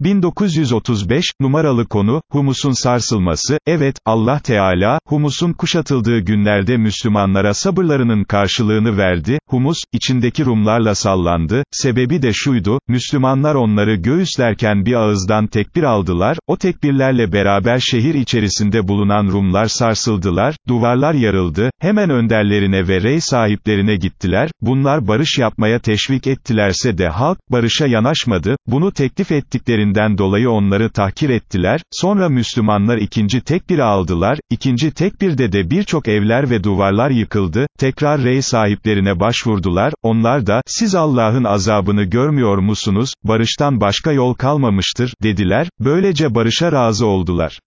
1935, numaralı konu, Humus'un sarsılması, evet, Allah Teala, Humus'un kuşatıldığı günlerde Müslümanlara sabırlarının karşılığını verdi, Humus, içindeki Rumlarla sallandı, sebebi de şuydu, Müslümanlar onları göğüslerken bir ağızdan tekbir aldılar, o tekbirlerle beraber şehir içerisinde bulunan Rumlar sarsıldılar, duvarlar yarıldı, hemen önderlerine ve rey sahiplerine gittiler, bunlar barış yapmaya teşvik ettilerse de halk, barışa yanaşmadı, bunu teklif ettiklerinde ettiklerinden dolayı onları tahkir ettiler, sonra Müslümanlar ikinci tekbiri aldılar, ikinci tekbirde de birçok evler ve duvarlar yıkıldı, tekrar rey sahiplerine başvurdular, onlar da, siz Allah'ın azabını görmüyor musunuz, barıştan başka yol kalmamıştır, dediler, böylece barışa razı oldular.